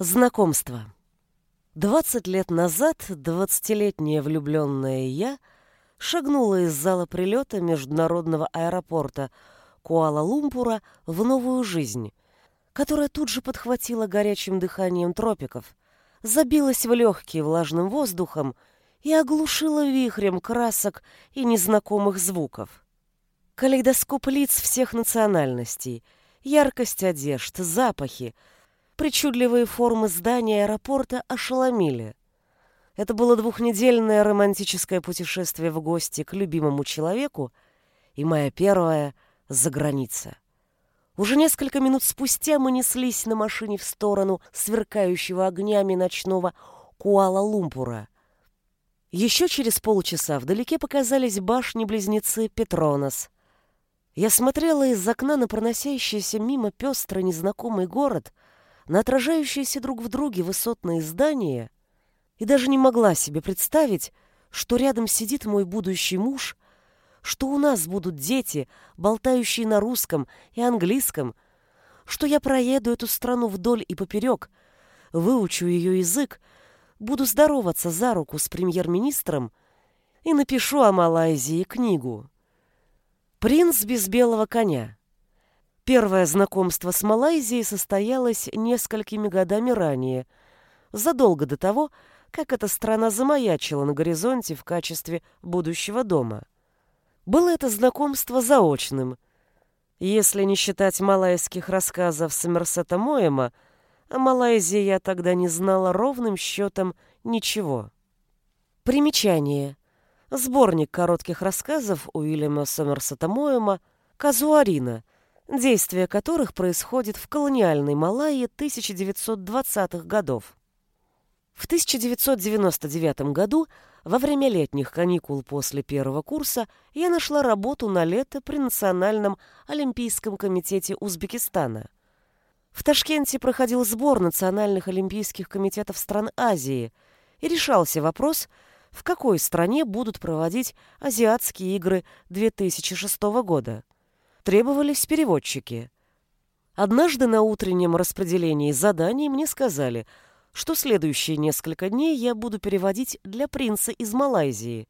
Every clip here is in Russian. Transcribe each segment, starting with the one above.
Знакомство. Двадцать лет назад двадцатилетняя влюбленная я шагнула из зала прилета международного аэропорта Куала-Лумпура в новую жизнь, которая тут же подхватила горячим дыханием тропиков, забилась в легкие влажным воздухом и оглушила вихрем красок и незнакомых звуков. Калейдоскоп лиц всех национальностей, яркость одежд, запахи — Причудливые формы здания аэропорта ошеломили. Это было двухнедельное романтическое путешествие в гости к любимому человеку и моя первая за граница. Уже несколько минут спустя мы неслись на машине в сторону сверкающего огнями ночного Куала-Лумпура. Еще через полчаса вдалеке показались башни-близнецы Петронос. Я смотрела из окна на проносящийся мимо пестрый незнакомый город — на отражающиеся друг в друге высотные здания и даже не могла себе представить, что рядом сидит мой будущий муж, что у нас будут дети, болтающие на русском и английском, что я проеду эту страну вдоль и поперек, выучу ее язык, буду здороваться за руку с премьер-министром и напишу о Малайзии книгу. «Принц без белого коня». Первое знакомство с Малайзией состоялось несколькими годами ранее, задолго до того, как эта страна замаячила на горизонте в качестве будущего дома. Было это знакомство заочным. Если не считать малайских рассказов Сомерсета Моэма, о Малайзии я тогда не знала ровным счетом ничего. Примечание. Сборник коротких рассказов Уильяма Сомерсета Моэма «Казуарина», действие которых происходит в колониальной Малайи 1920-х годов. В 1999 году, во время летних каникул после первого курса, я нашла работу на лето при Национальном олимпийском комитете Узбекистана. В Ташкенте проходил сбор национальных олимпийских комитетов стран Азии, и решался вопрос, в какой стране будут проводить Азиатские игры 2006 года требовались переводчики. Однажды на утреннем распределении заданий мне сказали, что следующие несколько дней я буду переводить для принца из Малайзии,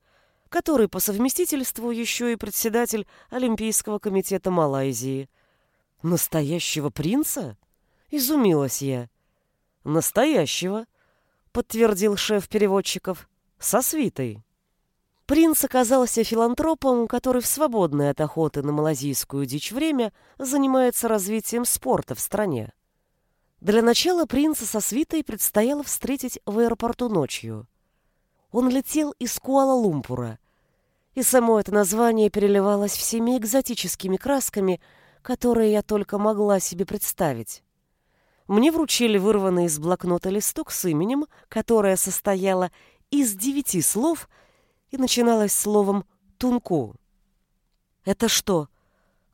который по совместительству еще и председатель Олимпийского комитета Малайзии. Настоящего принца? Изумилась я. Настоящего, подтвердил шеф переводчиков, со свитой. Принц оказался филантропом, который в свободное от охоты на малазийскую дичь время занимается развитием спорта в стране. Для начала принца со свитой предстояло встретить в аэропорту ночью. Он летел из Куала-Лумпура, и само это название переливалось всеми экзотическими красками, которые я только могла себе представить. Мне вручили вырванный из блокнота листок с именем, которое состояло из девяти слов — и начиналась словом «тунку». «Это что,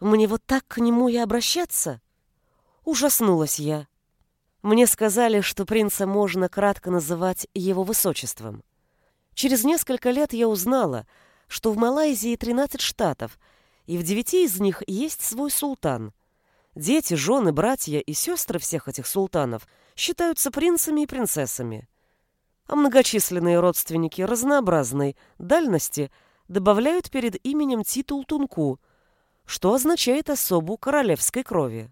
мне вот так к нему и обращаться?» Ужаснулась я. Мне сказали, что принца можно кратко называть его высочеством. Через несколько лет я узнала, что в Малайзии 13 штатов, и в девяти из них есть свой султан. Дети, жены, братья и сестры всех этих султанов считаются принцами и принцессами а многочисленные родственники разнообразной дальности добавляют перед именем титул Тунку, что означает особу королевской крови.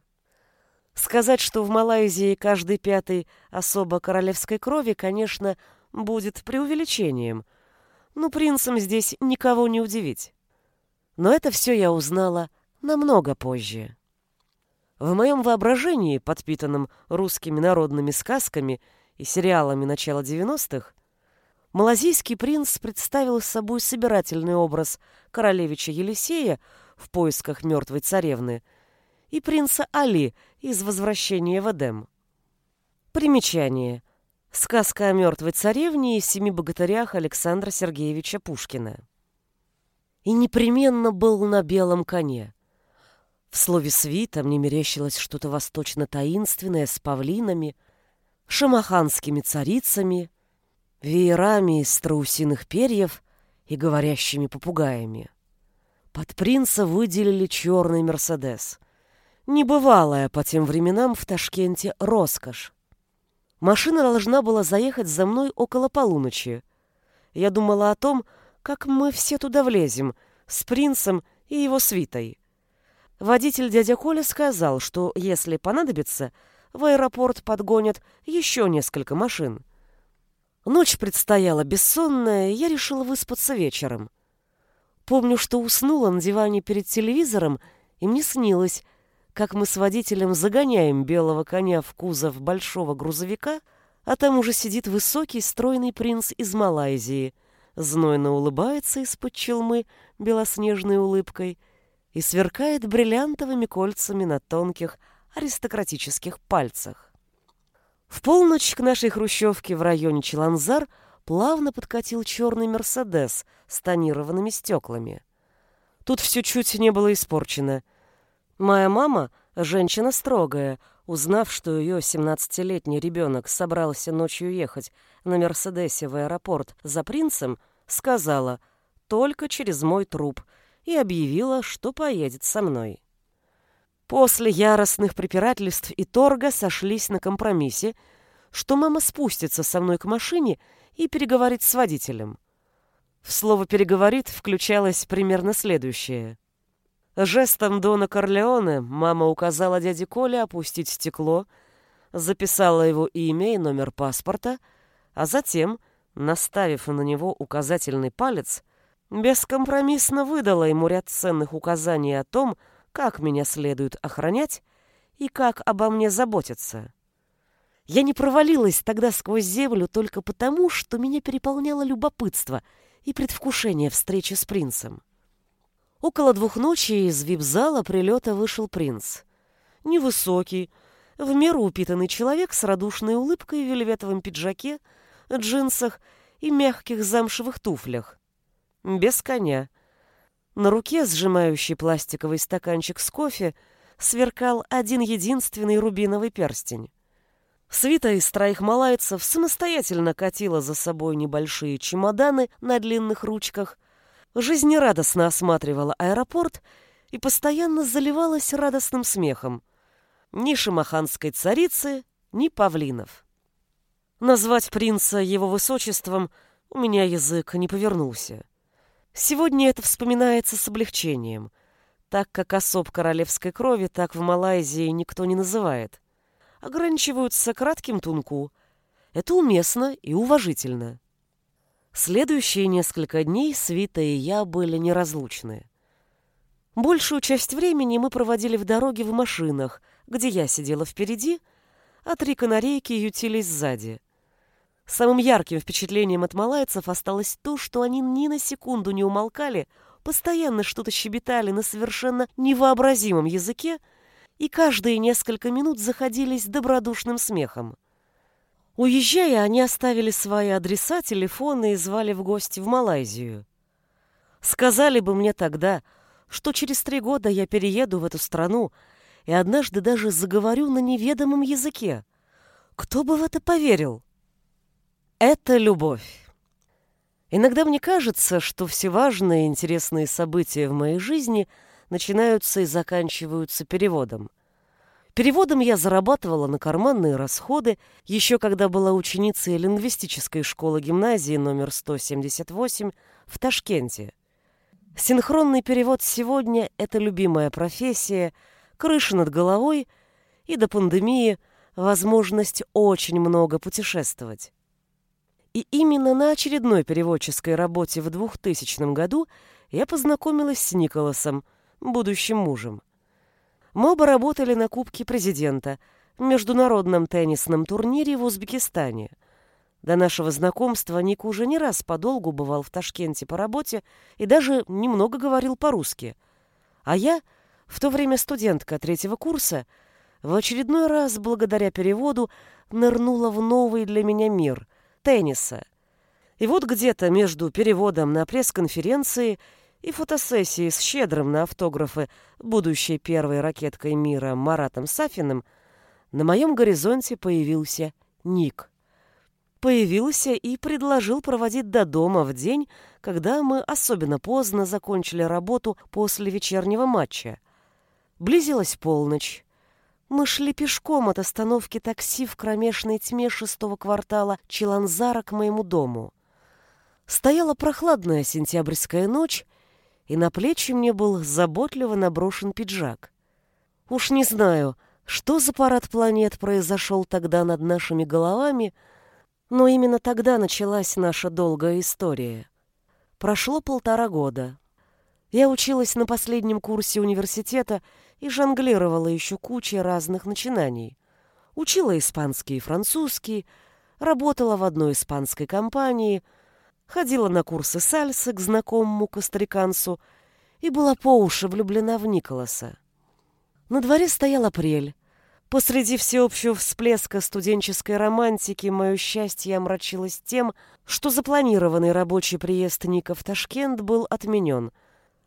Сказать, что в Малайзии каждый пятый особо королевской крови, конечно, будет преувеличением, но принцам здесь никого не удивить. Но это все я узнала намного позже. В моем воображении, подпитанном русскими народными сказками и сериалами начала 90-х, малазийский принц представил собой собирательный образ королевича Елисея в поисках мертвой царевны и принца Али из «Возвращения в Эдем». Примечание. Сказка о мертвой царевне и семи богатырях Александра Сергеевича Пушкина. И непременно был на белом коне. В слове «свита» мне мерещилось что-то восточно-таинственное с павлинами – шамаханскими царицами, веерами из страусиных перьев и говорящими попугаями. Под принца выделили черный «Мерседес». Небывалая по тем временам в Ташкенте роскошь. Машина должна была заехать за мной около полуночи. Я думала о том, как мы все туда влезем, с принцем и его свитой. Водитель дядя Коля сказал, что если понадобится, в аэропорт подгонят еще несколько машин. Ночь предстояла бессонная, я решила выспаться вечером. Помню, что уснула на диване перед телевизором, и мне снилось, как мы с водителем загоняем белого коня в кузов большого грузовика, а там уже сидит высокий, стройный принц из Малайзии, знойно улыбается из-под челмы белоснежной улыбкой и сверкает бриллиантовыми кольцами на тонких аристократических пальцах. В полночь к нашей хрущевке в районе Челанзар плавно подкатил черный «Мерседес» с тонированными стеклами. Тут все чуть не было испорчено. Моя мама, женщина строгая, узнав, что ее 17-летний ребенок собрался ночью ехать на «Мерседесе» в аэропорт за принцем, сказала «только через мой труп» и объявила, что поедет со мной. После яростных препирательств и торга сошлись на компромиссе, что мама спустится со мной к машине и переговорит с водителем. В слово «переговорит» включалось примерно следующее. Жестом Дона Корлеоне мама указала дяде Коле опустить стекло, записала его имя и номер паспорта, а затем, наставив на него указательный палец, бескомпромиссно выдала ему ряд ценных указаний о том, как меня следует охранять и как обо мне заботиться. Я не провалилась тогда сквозь землю только потому, что меня переполняло любопытство и предвкушение встречи с принцем. Около двух ночи из вип-зала прилета вышел принц. Невысокий, в меру упитанный человек с радушной улыбкой в вельветовом пиджаке, джинсах и мягких замшевых туфлях. Без коня — на руке, сжимающий пластиковый стаканчик с кофе, сверкал один единственный рубиновый перстень. Свита из троих малайцев самостоятельно катила за собой небольшие чемоданы на длинных ручках, жизнерадостно осматривала аэропорт и постоянно заливалась радостным смехом. Ни шамаханской царицы, ни павлинов. Назвать принца его высочеством у меня язык не повернулся. Сегодня это вспоминается с облегчением, так как особ королевской крови так в Малайзии никто не называет. Ограничиваются кратким тунку. Это уместно и уважительно. Следующие несколько дней Свита и я были неразлучны. Большую часть времени мы проводили в дороге в машинах, где я сидела впереди, а три канарейки ютились сзади — Самым ярким впечатлением от малайцев осталось то, что они ни на секунду не умолкали, постоянно что-то щебетали на совершенно невообразимом языке и каждые несколько минут заходились добродушным смехом. Уезжая, они оставили свои адреса, телефоны и звали в гости в Малайзию. Сказали бы мне тогда, что через три года я перееду в эту страну и однажды даже заговорю на неведомом языке. Кто бы в это поверил? Это любовь. Иногда мне кажется, что все важные и интересные события в моей жизни начинаются и заканчиваются переводом. Переводом я зарабатывала на карманные расходы, еще когда была ученицей лингвистической школы гимназии номер 178 в Ташкенте. Синхронный перевод сегодня — это любимая профессия, крыша над головой и до пандемии возможность очень много путешествовать. И именно на очередной переводческой работе в 2000 году я познакомилась с Николасом, будущим мужем. Мы оба работали на Кубке президента, международном теннисном турнире в Узбекистане. До нашего знакомства Ник уже не раз подолгу бывал в Ташкенте по работе и даже немного говорил по-русски. А я, в то время студентка третьего курса, в очередной раз, благодаря переводу, нырнула в новый для меня мир — тенниса. И вот где-то между переводом на пресс-конференции и фотосессией с щедрым на автографы будущей первой ракеткой мира Маратом Сафиным на моем горизонте появился Ник. Появился и предложил проводить до дома в день, когда мы особенно поздно закончили работу после вечернего матча. Близилась полночь. Мы шли пешком от остановки такси в кромешной тьме шестого квартала Чиланзара к моему дому. Стояла прохладная сентябрьская ночь, и на плечи мне был заботливо наброшен пиджак. Уж не знаю, что за парад планет произошел тогда над нашими головами, но именно тогда началась наша долгая история. Прошло полтора года. Я училась на последнем курсе университета и жонглировала еще кучей разных начинаний. Учила испанский и французский, работала в одной испанской компании, ходила на курсы сальсы к знакомому костариканцу и была по уши влюблена в Николаса. На дворе стоял апрель. Посреди всеобщего всплеска студенческой романтики мое счастье омрачилось тем, что запланированный рабочий приезд Ника в Ташкент был отменен —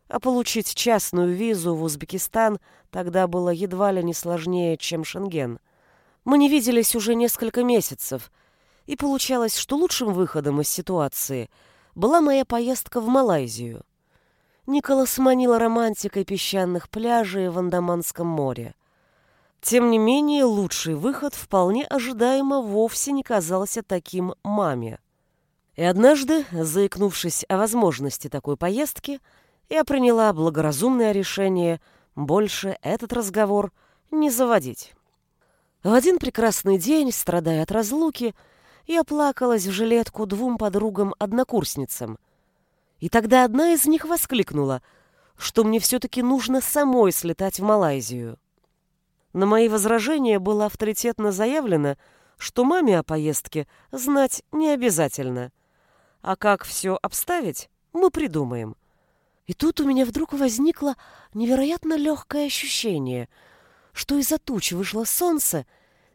а получить частную визу в Узбекистан тогда было едва ли не сложнее, чем Шенген. Мы не виделись уже несколько месяцев, и получалось, что лучшим выходом из ситуации была моя поездка в Малайзию. Николас манила романтикой песчаных пляжей в Андаманском море. Тем не менее, лучший выход вполне ожидаемо вовсе не казался таким маме. И однажды, заикнувшись о возможности такой поездки, я приняла благоразумное решение больше этот разговор не заводить. В один прекрасный день, страдая от разлуки, я плакалась в жилетку двум подругам-однокурсницам. И тогда одна из них воскликнула, что мне все-таки нужно самой слетать в Малайзию. На мои возражения было авторитетно заявлено, что маме о поездке знать не обязательно. А как все обставить, мы придумаем. И тут у меня вдруг возникло невероятно легкое ощущение, что из-за туч вышло солнце,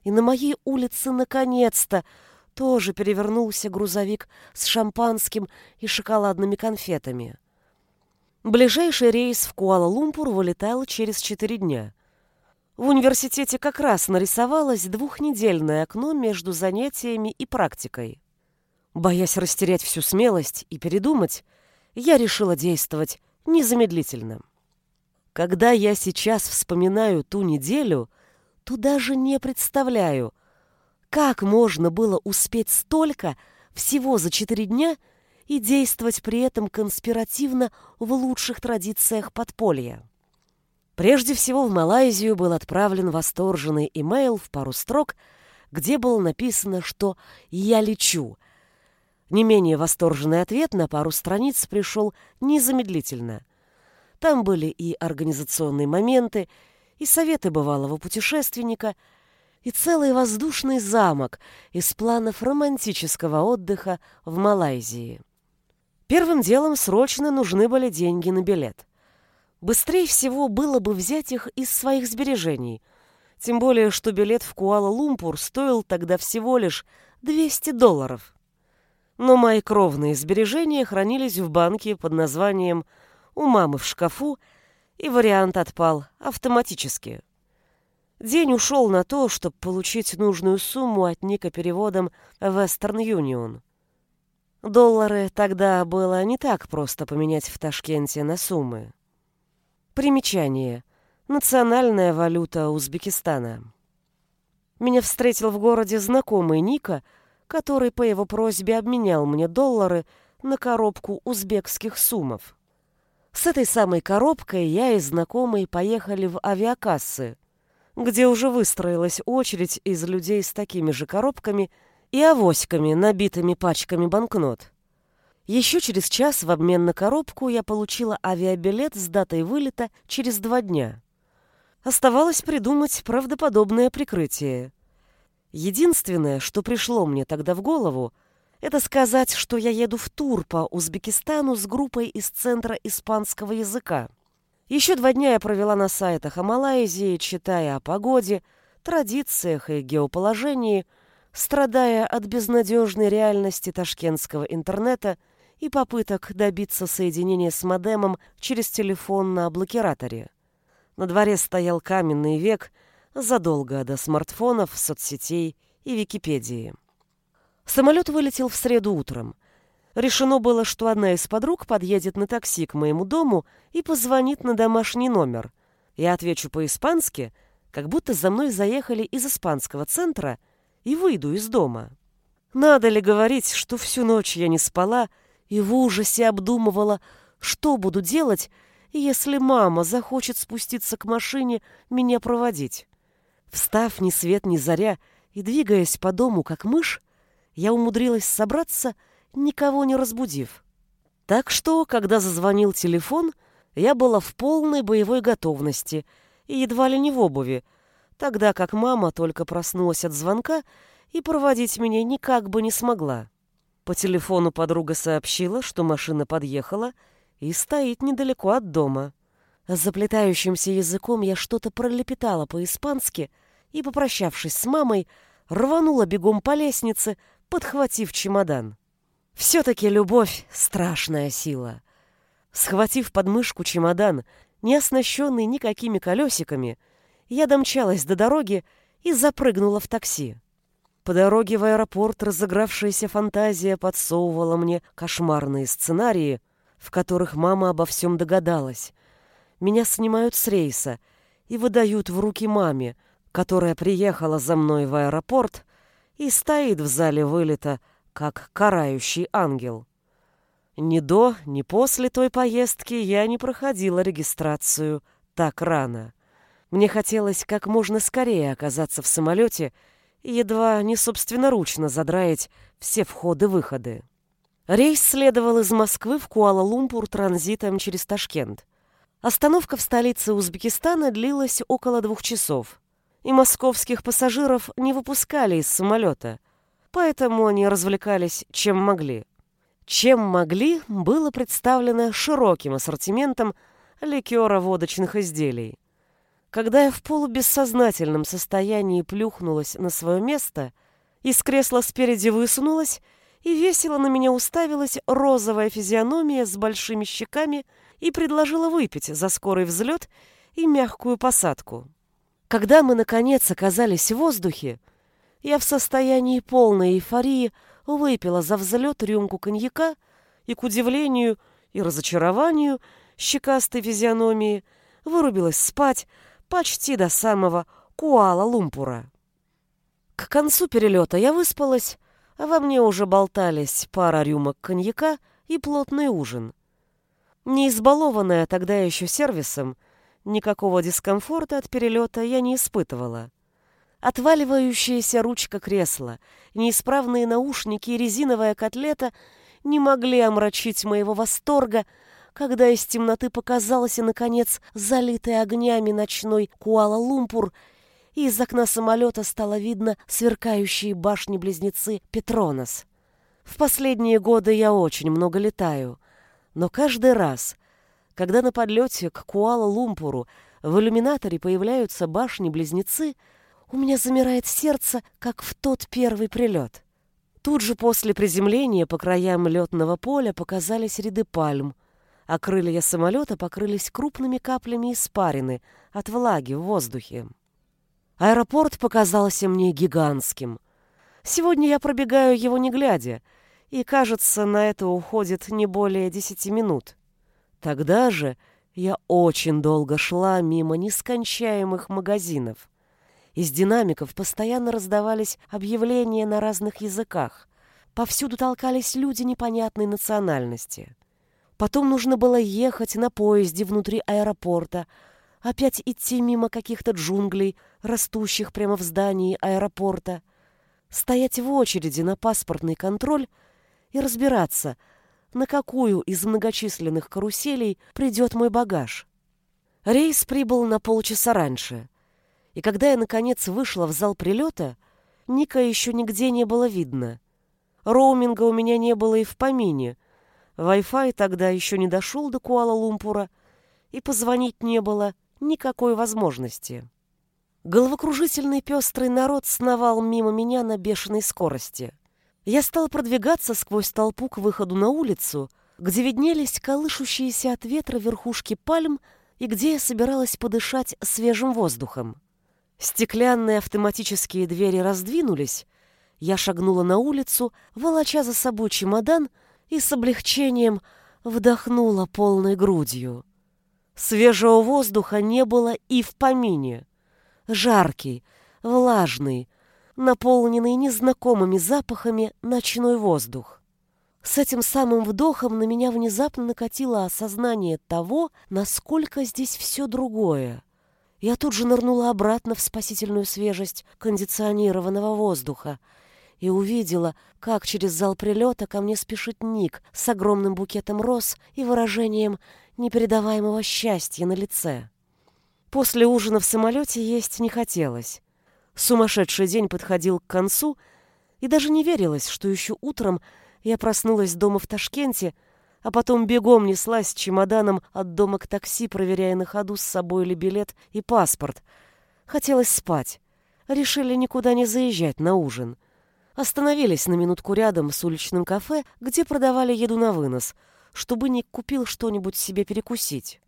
и на моей улице наконец-то тоже перевернулся грузовик с шампанским и шоколадными конфетами. Ближайший рейс в Куала-Лумпур вылетал через четыре дня. В университете как раз нарисовалось двухнедельное окно между занятиями и практикой. Боясь растерять всю смелость и передумать, я решила действовать незамедлительно. Когда я сейчас вспоминаю ту неделю, то даже не представляю, как можно было успеть столько всего за четыре дня и действовать при этом конспиративно в лучших традициях подполья. Прежде всего в Малайзию был отправлен восторженный имейл в пару строк, где было написано, что «я лечу», не менее восторженный ответ на пару страниц пришел незамедлительно. Там были и организационные моменты, и советы бывалого путешественника, и целый воздушный замок из планов романтического отдыха в Малайзии. Первым делом срочно нужны были деньги на билет. Быстрее всего было бы взять их из своих сбережений, тем более что билет в Куала-Лумпур стоил тогда всего лишь 200 долларов но мои кровные сбережения хранились в банке под названием «У мамы в шкафу», и вариант отпал автоматически. День ушел на то, чтобы получить нужную сумму от Ника переводом Western Union. Доллары тогда было не так просто поменять в Ташкенте на суммы. Примечание. Национальная валюта Узбекистана. Меня встретил в городе знакомый Ника – который по его просьбе обменял мне доллары на коробку узбекских сумов. С этой самой коробкой я и знакомые поехали в авиакассы, где уже выстроилась очередь из людей с такими же коробками и авоськами, набитыми пачками банкнот. Еще через час в обмен на коробку я получила авиабилет с датой вылета через два дня. Оставалось придумать правдоподобное прикрытие. Единственное, что пришло мне тогда в голову, это сказать, что я еду в тур по Узбекистану с группой из Центра испанского языка. Еще два дня я провела на сайтах о Малайзии, читая о погоде, традициях и геоположении, страдая от безнадежной реальности ташкентского интернета и попыток добиться соединения с модемом через телефон на блокираторе. На дворе стоял каменный век — задолго до смартфонов, соцсетей и Википедии. Самолет вылетел в среду утром. Решено было, что одна из подруг подъедет на такси к моему дому и позвонит на домашний номер. Я отвечу по-испански, как будто за мной заехали из испанского центра и выйду из дома. Надо ли говорить, что всю ночь я не спала и в ужасе обдумывала, что буду делать, если мама захочет спуститься к машине меня проводить. Встав ни свет ни заря и двигаясь по дому как мышь, я умудрилась собраться, никого не разбудив. Так что, когда зазвонил телефон, я была в полной боевой готовности и едва ли не в обуви, тогда как мама только проснулась от звонка и проводить меня никак бы не смогла. По телефону подруга сообщила, что машина подъехала и стоит недалеко от дома. Заплетающимся языком я что-то пролепетала по-испански и, попрощавшись с мамой, рванула бегом по лестнице, подхватив чемодан. Все-таки любовь — страшная сила. Схватив подмышку чемодан, не оснащенный никакими колесиками, я домчалась до дороги и запрыгнула в такси. По дороге в аэропорт разыгравшаяся фантазия подсовывала мне кошмарные сценарии, в которых мама обо всем догадалась. Меня снимают с рейса и выдают в руки маме, которая приехала за мной в аэропорт и стоит в зале вылета, как карающий ангел. Ни до, ни после той поездки я не проходила регистрацию так рано. Мне хотелось как можно скорее оказаться в самолете и едва не собственноручно задраить все входы-выходы. Рейс следовал из Москвы в Куала-Лумпур транзитом через Ташкент. Остановка в столице Узбекистана длилась около двух часов, и московских пассажиров не выпускали из самолета, поэтому они развлекались чем могли. Чем могли, было представлено широким ассортиментом ликера-водочных изделий. Когда я в полубессознательном состоянии плюхнулась на свое место, из кресла спереди высунулась и весело на меня уставилась розовая физиономия с большими щеками и предложила выпить за скорый взлет и мягкую посадку. Когда мы, наконец, оказались в воздухе, я в состоянии полной эйфории выпила за взлет рюмку коньяка и, к удивлению и разочарованию щекастой физиономии, вырубилась спать, почти до самого Куала-Лумпура. К концу перелета я выспалась, а во мне уже болтались пара рюмок коньяка и плотный ужин. Не избалованная тогда еще сервисом, никакого дискомфорта от перелета я не испытывала. Отваливающаяся ручка кресла, неисправные наушники и резиновая котлета не могли омрачить моего восторга когда из темноты показался, наконец, залитый огнями ночной Куала-Лумпур, и из окна самолета стало видно сверкающие башни-близнецы Петронос. В последние годы я очень много летаю, но каждый раз, когда на подлете к Куала-Лумпуру в иллюминаторе появляются башни-близнецы, у меня замирает сердце, как в тот первый прилет. Тут же после приземления по краям летного поля показались ряды пальм, а крылья самолета покрылись крупными каплями испарины от влаги в воздухе. Аэропорт показался мне гигантским. Сегодня я пробегаю его не глядя, и, кажется, на это уходит не более десяти минут. Тогда же я очень долго шла мимо нескончаемых магазинов. Из динамиков постоянно раздавались объявления на разных языках. Повсюду толкались люди непонятной национальности. Потом нужно было ехать на поезде внутри аэропорта, опять идти мимо каких-то джунглей, растущих прямо в здании аэропорта, стоять в очереди на паспортный контроль и разбираться, на какую из многочисленных каруселей придет мой багаж. Рейс прибыл на полчаса раньше, и когда я, наконец, вышла в зал прилета, Ника еще нигде не было видно. Роуминга у меня не было и в помине — Wi-Fi тогда еще не дошел до Куала-Лумпура, и позвонить не было никакой возможности. Головокружительный пестрый народ сновал мимо меня на бешеной скорости. Я стал продвигаться сквозь толпу к выходу на улицу, где виднелись колышущиеся от ветра верхушки пальм и где я собиралась подышать свежим воздухом. Стеклянные автоматические двери раздвинулись, я шагнула на улицу, волоча за собой чемодан — и с облегчением вдохнула полной грудью. Свежего воздуха не было и в помине. жаркий, влажный, наполненный незнакомыми запахами ночной воздух. С этим самым вдохом на меня внезапно накатило осознание того, насколько здесь все другое. Я тут же нырнула обратно в спасительную свежесть кондиционированного воздуха и увидела, как через зал прилета ко мне спешит Ник с огромным букетом роз и выражением непередаваемого счастья на лице. После ужина в самолете есть не хотелось. Сумасшедший день подходил к концу, и даже не верилось, что еще утром я проснулась дома в Ташкенте, а потом бегом неслась с чемоданом от дома к такси, проверяя на ходу с собой ли билет и паспорт. Хотелось спать. Решили никуда не заезжать на ужин. Остановились на минутку рядом с уличным кафе, где продавали еду на вынос, чтобы Ник купил что-нибудь себе перекусить.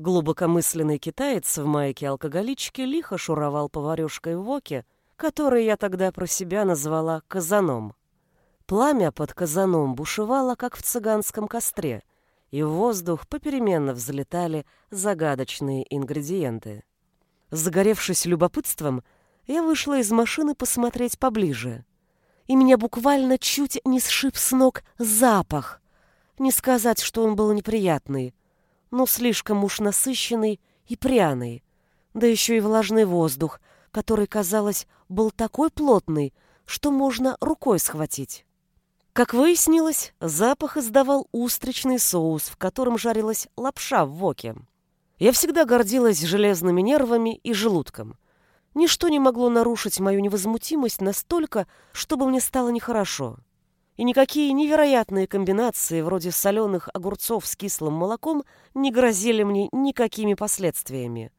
Глубокомысленный китаец в майке алкоголички лихо шуровал поварешкой в воке, который я тогда про себя назвала казаном. Пламя под казаном бушевало, как в цыганском костре, и в воздух попеременно взлетали загадочные ингредиенты. Загоревшись любопытством, я вышла из машины посмотреть поближе. И меня буквально чуть не сшиб с ног запах. Не сказать, что он был неприятный, но слишком уж насыщенный и пряный. Да еще и влажный воздух, который, казалось, был такой плотный, что можно рукой схватить. Как выяснилось, запах издавал устричный соус, в котором жарилась лапша в воке. Я всегда гордилась железными нервами и желудком. Ничто не могло нарушить мою невозмутимость настолько, чтобы мне стало нехорошо и никакие невероятные комбинации вроде соленых огурцов с кислым молоком не грозили мне никакими последствиями.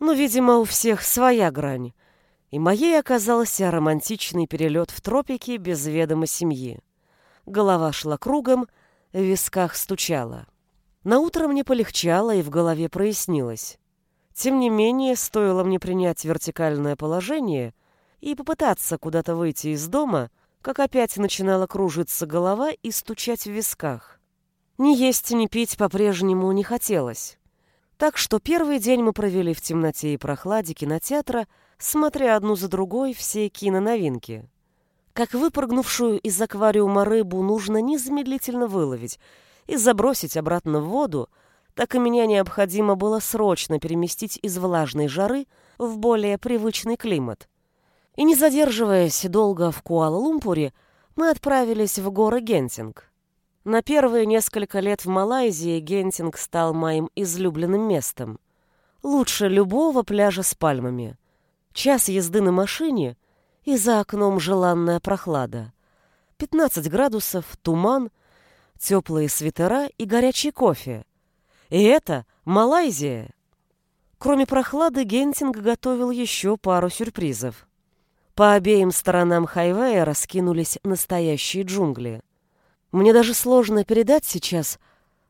Но, видимо, у всех своя грань. И моей оказался романтичный перелет в тропики без ведома семьи. Голова шла кругом, в висках стучала. На утро мне полегчало и в голове прояснилось. Тем не менее, стоило мне принять вертикальное положение и попытаться куда-то выйти из дома — как опять начинала кружиться голова и стучать в висках. Ни есть, ни пить по-прежнему не хотелось. Так что первый день мы провели в темноте и прохладе кинотеатра, смотря одну за другой все киноновинки. Как выпрыгнувшую из аквариума рыбу нужно незамедлительно выловить и забросить обратно в воду, так и меня необходимо было срочно переместить из влажной жары в более привычный климат. И не задерживаясь долго в Куала-Лумпуре, мы отправились в горы Гентинг. На первые несколько лет в Малайзии Гентинг стал моим излюбленным местом. Лучше любого пляжа с пальмами. Час езды на машине и за окном желанная прохлада. 15 градусов, туман, теплые свитера и горячий кофе. И это Малайзия. Кроме прохлады, Гентинг готовил еще пару сюрпризов. По обеим сторонам хайвея раскинулись настоящие джунгли. Мне даже сложно передать сейчас,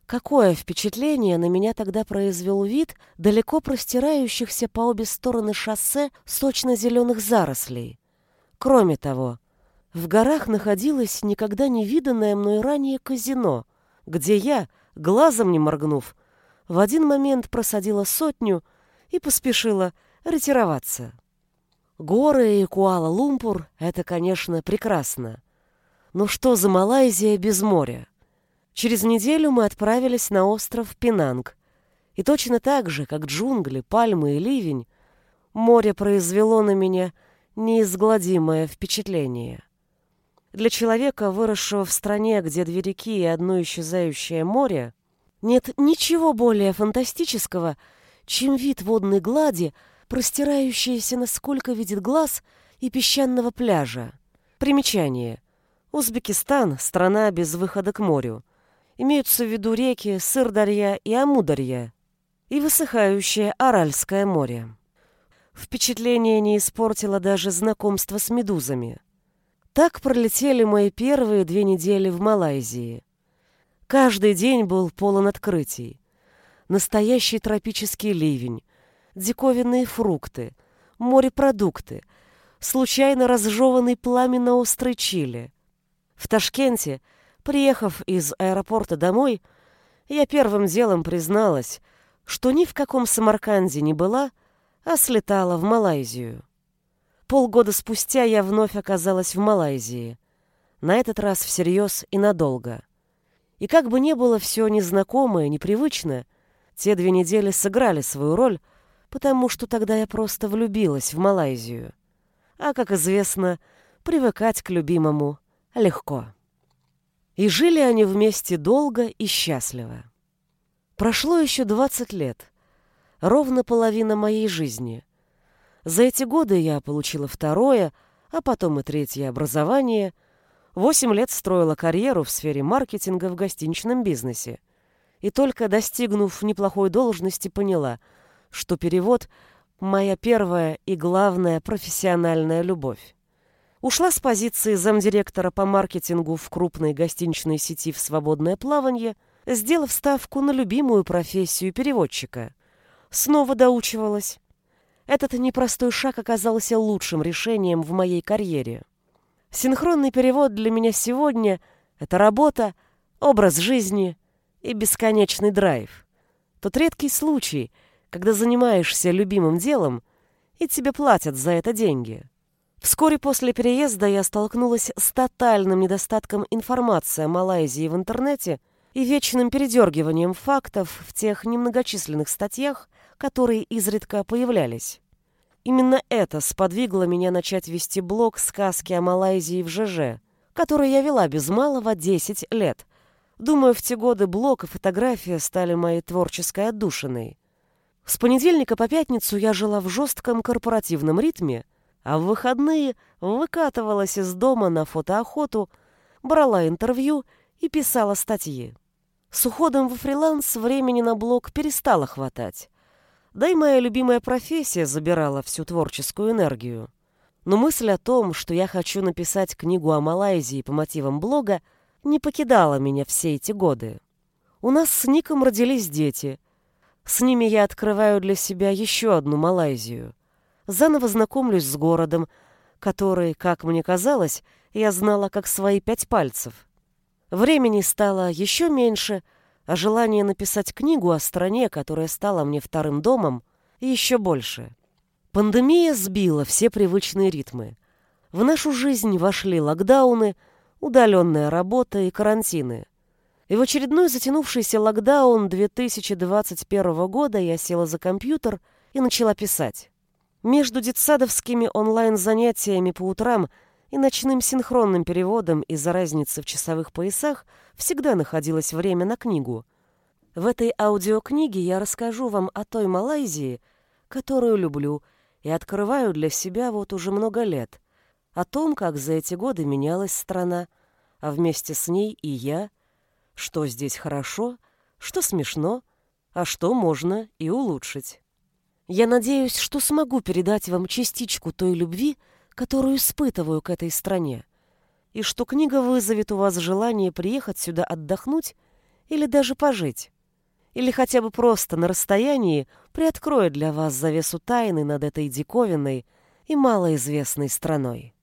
какое впечатление на меня тогда произвел вид далеко простирающихся по обе стороны шоссе сочно-зеленых зарослей. Кроме того, в горах находилось никогда не виданное мной ранее казино, где я, глазом не моргнув, в один момент просадила сотню и поспешила ретироваться. Горы и Куала-Лумпур — это, конечно, прекрасно. Но что за Малайзия без моря? Через неделю мы отправились на остров Пинанг. И точно так же, как джунгли, пальмы и ливень, море произвело на меня неизгладимое впечатление. Для человека, выросшего в стране, где две реки и одно исчезающее море, нет ничего более фантастического, чем вид водной глади — простирающаяся, насколько видит глаз, и песчаного пляжа. Примечание. Узбекистан – страна без выхода к морю. Имеются в виду реки Сырдарья и Амударья и высыхающее Аральское море. Впечатление не испортило даже знакомство с медузами. Так пролетели мои первые две недели в Малайзии. Каждый день был полон открытий. Настоящий тропический ливень, диковинные фрукты, морепродукты, случайно разжеванный пламенно-острый чили. В Ташкенте, приехав из аэропорта домой, я первым делом призналась, что ни в каком Самарканде не была, а слетала в Малайзию. Полгода спустя я вновь оказалась в Малайзии. На этот раз всерьез и надолго. И как бы ни было все незнакомое, непривычное, те две недели сыграли свою роль, потому что тогда я просто влюбилась в Малайзию. А, как известно, привыкать к любимому легко. И жили они вместе долго и счастливо. Прошло еще 20 лет, ровно половина моей жизни. За эти годы я получила второе, а потом и третье образование. Восемь лет строила карьеру в сфере маркетинга в гостиничном бизнесе. И только достигнув неплохой должности, поняла, что перевод — моя первая и главная профессиональная любовь. Ушла с позиции замдиректора по маркетингу в крупной гостиничной сети в свободное плавание, сделав ставку на любимую профессию переводчика. Снова доучивалась. Этот непростой шаг оказался лучшим решением в моей карьере. Синхронный перевод для меня сегодня — это работа, образ жизни и бесконечный драйв. Тот редкий случай, когда занимаешься любимым делом, и тебе платят за это деньги. Вскоре после переезда я столкнулась с тотальным недостатком информации о Малайзии в интернете и вечным передергиванием фактов в тех немногочисленных статьях, которые изредка появлялись. Именно это сподвигло меня начать вести блог «Сказки о Малайзии в ЖЖ», который я вела без малого 10 лет. Думаю, в те годы блог и фотография стали моей творческой отдушиной. С понедельника по пятницу я жила в жестком корпоративном ритме, а в выходные выкатывалась из дома на фотоохоту, брала интервью и писала статьи. С уходом во фриланс времени на блог перестало хватать. Да и моя любимая профессия забирала всю творческую энергию. Но мысль о том, что я хочу написать книгу о Малайзии по мотивам блога, не покидала меня все эти годы. У нас с Ником родились дети. С ними я открываю для себя еще одну Малайзию. Заново знакомлюсь с городом, который, как мне казалось, я знала как свои пять пальцев. Времени стало еще меньше — а желание написать книгу о стране, которая стала мне вторым домом, еще больше. Пандемия сбила все привычные ритмы. В нашу жизнь вошли локдауны, удаленная работа и карантины. И в очередной затянувшийся локдаун 2021 года я села за компьютер и начала писать. Между детсадовскими онлайн-занятиями по утрам и ночным синхронным переводом из-за разницы в часовых поясах всегда находилось время на книгу. В этой аудиокниге я расскажу вам о той Малайзии, которую люблю и открываю для себя вот уже много лет, о том, как за эти годы менялась страна, а вместе с ней и я, что здесь хорошо, что смешно, а что можно и улучшить. Я надеюсь, что смогу передать вам частичку той любви, которую испытываю к этой стране, и что книга вызовет у вас желание приехать сюда отдохнуть или даже пожить, или хотя бы просто на расстоянии приоткроет для вас завесу тайны над этой диковинной и малоизвестной страной.